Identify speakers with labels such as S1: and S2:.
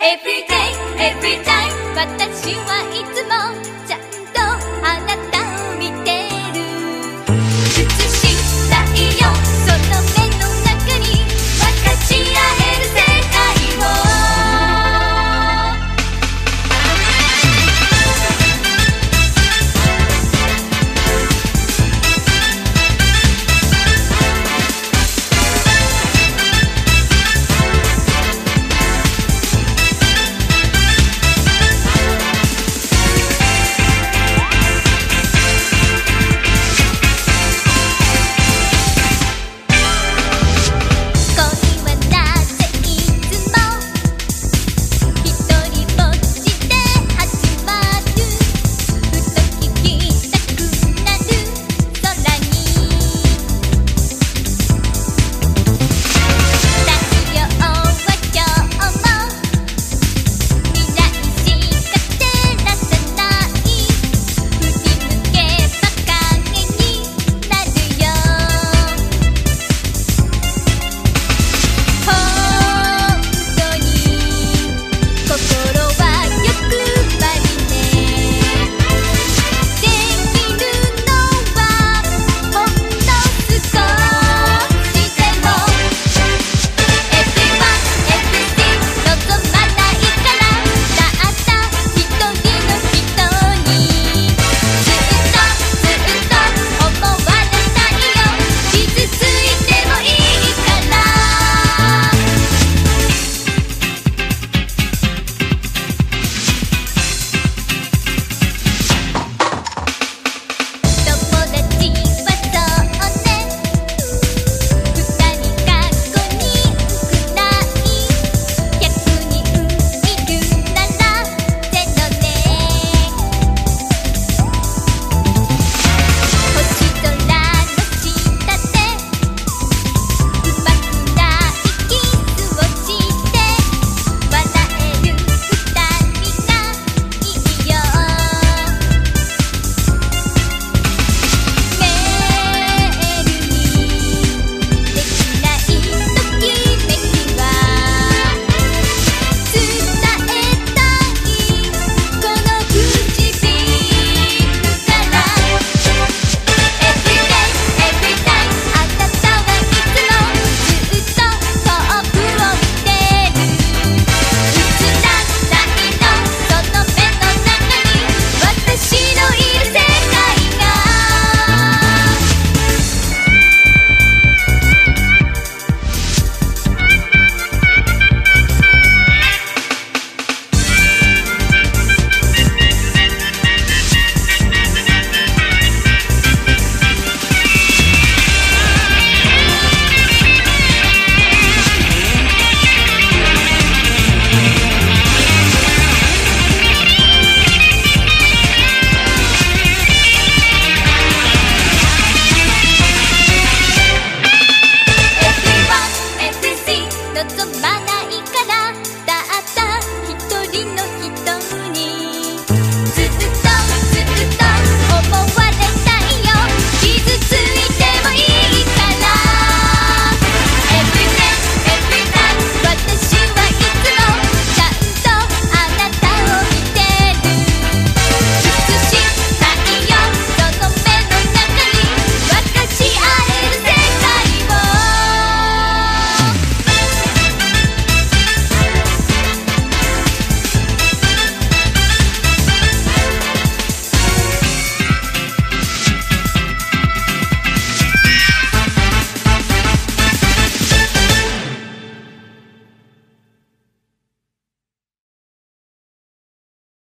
S1: Every day, every time 私はいつも